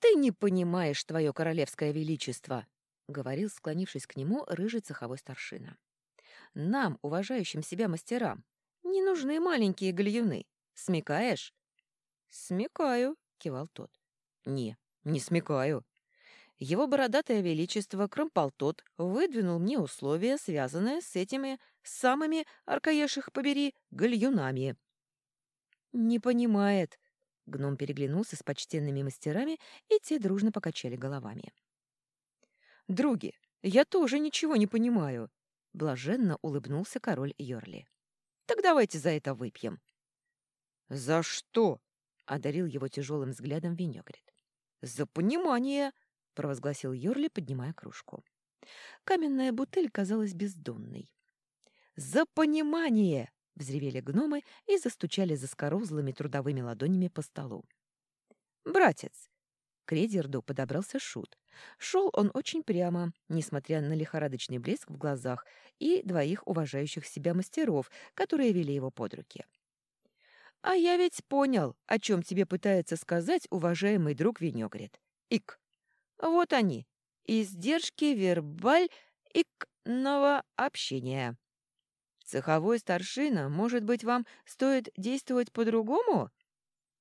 Ты не понимаешь, твое королевское величество, — говорил, склонившись к нему, рыжий цеховой старшина. Нам, уважающим себя мастерам, не нужны маленькие гальюны. Смекаешь? Смекаю, кивал тот. Не, не смекаю. Его бородатое величество Кромполтот выдвинул мне условия, связанные с этими самыми, аркаеших побери, гальюнами. «Не понимает», — гном переглянулся с почтенными мастерами, и те дружно покачали головами. «Други, я тоже ничего не понимаю», — блаженно улыбнулся король Йорли. «Так давайте за это выпьем». «За что?» — одарил его тяжелым взглядом Винегрет. «За понимание!» провозгласил Йорли, поднимая кружку. Каменная бутыль казалась бездонной. «За понимание!» — взревели гномы и застучали заскорузлыми трудовыми ладонями по столу. «Братец!» К Редерду подобрался Шут. Шел он очень прямо, несмотря на лихорадочный блеск в глазах и двоих уважающих себя мастеров, которые вели его под руки. «А я ведь понял, о чем тебе пытается сказать уважаемый друг Винегрет. Ик, вот они, издержки вербаль-икного общения. Цеховой старшина, может быть, вам стоит действовать по-другому?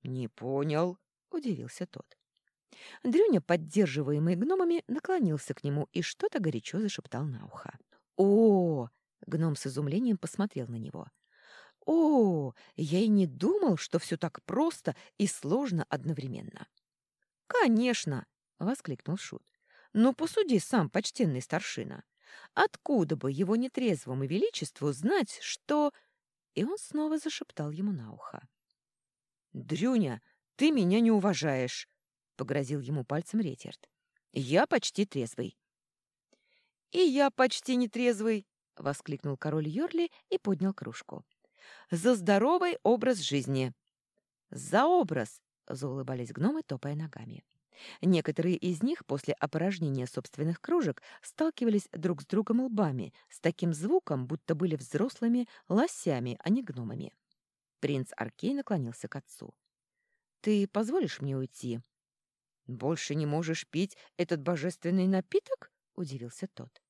Не понял, удивился тот. Дрюня, поддерживаемый гномами, наклонился к нему и что-то горячо зашептал на ухо. «О!» — гном с изумлением посмотрел на него. «О! Я и не думал, что все так просто и сложно одновременно». «Конечно!» — воскликнул Шут. «Ну, посуди сам, почтенный старшина. Откуда бы его нетрезвому величеству знать, что...» И он снова зашептал ему на ухо. «Дрюня, ты меня не уважаешь!» — погрозил ему пальцем Ретьерд. «Я почти трезвый». «И я почти нетрезвый!» — воскликнул король Йорли и поднял кружку. «За здоровый образ жизни!» «За образ!» — заулыбались гномы, топая ногами. Некоторые из них после опорожнения собственных кружек сталкивались друг с другом лбами с таким звуком, будто были взрослыми лосями, а не гномами. Принц Аркей наклонился к отцу. «Ты позволишь мне уйти?» «Больше не можешь пить этот божественный напиток?» — удивился тот.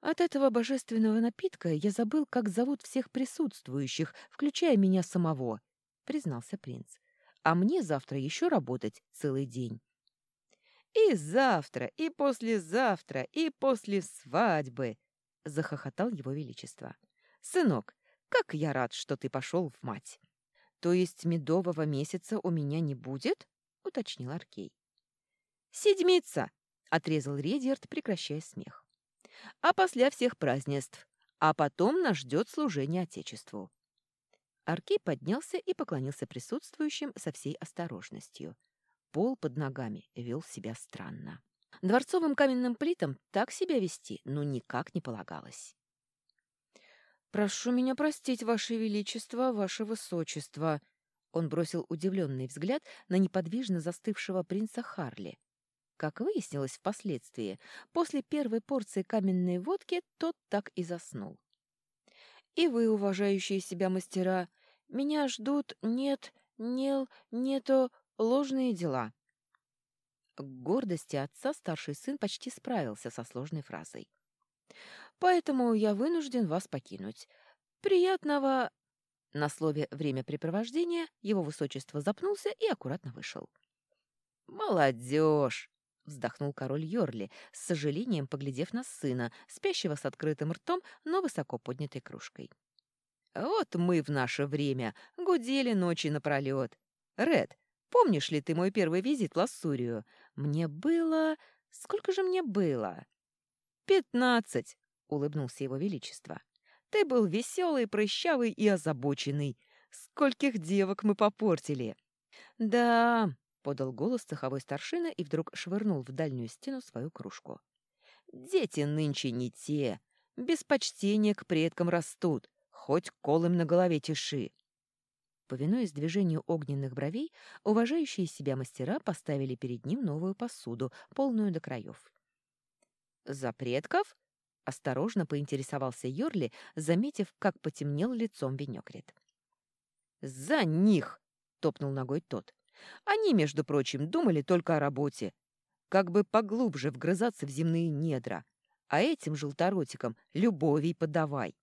От этого божественного напитка я забыл, как зовут всех присутствующих, включая меня самого, — признался принц а мне завтра еще работать целый день. «И завтра, и послезавтра, и после свадьбы!» — захохотал его величество. «Сынок, как я рад, что ты пошел в мать!» «То есть медового месяца у меня не будет?» — уточнил Аркей. «Седмица!» — отрезал Редиард, прекращая смех. «А после всех празднеств. А потом нас ждет служение Отечеству. Аркей поднялся и поклонился присутствующим со всей осторожностью. Пол под ногами вел себя странно. Дворцовым каменным плитам так себя вести ну никак не полагалось. «Прошу меня простить, Ваше Величество, Ваше Высочество!» Он бросил удивленный взгляд на неподвижно застывшего принца Харли. Как выяснилось впоследствии, после первой порции каменной водки тот так и заснул. И вы, уважающие себя мастера, меня ждут нет, нел, нето ложные дела. К гордости отца старший сын почти справился со сложной фразой. Поэтому я вынужден вас покинуть. Приятного... На слове «времяпрепровождение» его высочество запнулся и аккуратно вышел. «Молодежь!» — вздохнул король Йорли, с сожалением поглядев на сына, спящего с открытым ртом, но высоко поднятой кружкой. «Вот мы в наше время гудели ночи напролет. Ред, помнишь ли ты мой первый визит в Лассурию? Мне было... Сколько же мне было?» «Пятнадцать», — улыбнулся его величество. «Ты был веселый, прыщавый и озабоченный. Скольких девок мы попортили!» «Да, — подал голос цеховой старшина и вдруг швырнул в дальнюю стену свою кружку. «Дети нынче не те. Без почтения к предкам растут. Хоть колым на голове тиши». Повинуясь движению огненных бровей, уважающие себя мастера поставили перед ним новую посуду, полную до краев. «За предков?» — осторожно поинтересовался Йорли, заметив, как потемнел лицом Венекрет. «За них!» — топнул ногой тот. Они, между прочим, думали только о работе, как бы поглубже вгрызаться в земные недра, а этим желторотикам любовей подавай.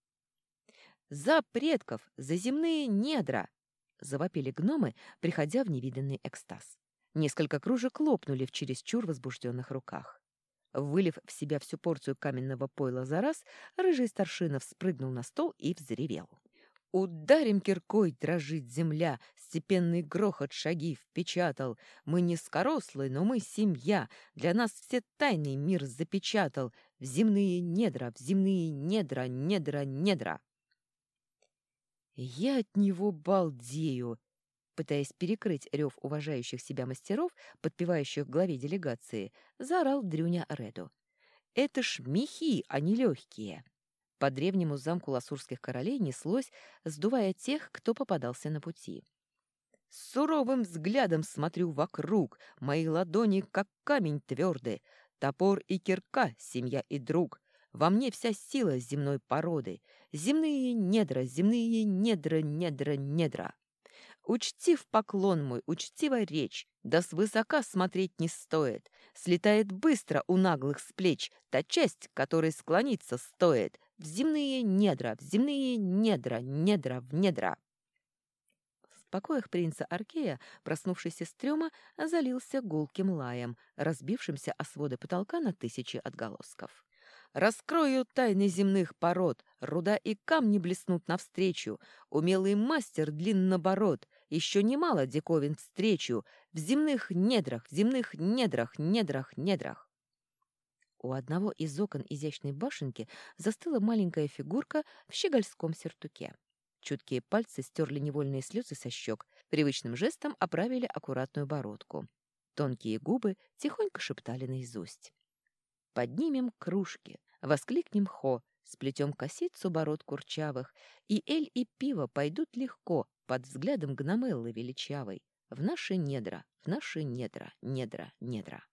«За предков! За земные недра!» — завопили гномы, приходя в невиданный экстаз. Несколько кружек лопнули в чересчур возбужденных руках. Вылив в себя всю порцию каменного пойла за раз, рыжий старшина вспрыгнул на стол и взревел. Ударим киркой, дрожит земля, степенный грохот шаги впечатал. Мы не скорослые, но мы семья, для нас все тайный мир запечатал. В земные недра, в земные недра, недра, недра. Я от него балдею, пытаясь перекрыть рев уважающих себя мастеров, подпевающих главе делегации, заорал Дрюня Реду. «Это ж мехи, а не легкие!» По древнему замку ласурских королей неслось, сдувая тех, кто попадался на пути. С суровым взглядом смотрю вокруг, мои ладони, как камень твердый, топор и кирка, семья и друг. Во мне вся сила земной породы, земные недра, земные недра, недра, недра. Учтив поклон мой, учтива речь, да свысока смотреть не стоит. Слетает быстро у наглых с плеч та часть, которой склониться стоит. В земные недра, в земные недра, недра в недра. В покоях принца Аркея, проснувшийся с трёма, залился гулким лаем, разбившимся о своды потолка на тысячи отголосков. Раскрою тайны земных пород, руда и камни блеснут навстречу, умелый мастер длиннобород, еще немало диковин встречу, в земных недрах, в земных недрах, недрах, недрах. У одного из окон изящной башенки застыла маленькая фигурка в щегольском сертуке. Чуткие пальцы стерли невольные слезы со щек, привычным жестом оправили аккуратную бородку. Тонкие губы тихонько шептали наизусть. Поднимем кружки, воскликнем хо, сплетем косицу бород курчавых, и эль и пиво пойдут легко под взглядом гномеллы величавой в наши недра, в наши недра, недра, недра.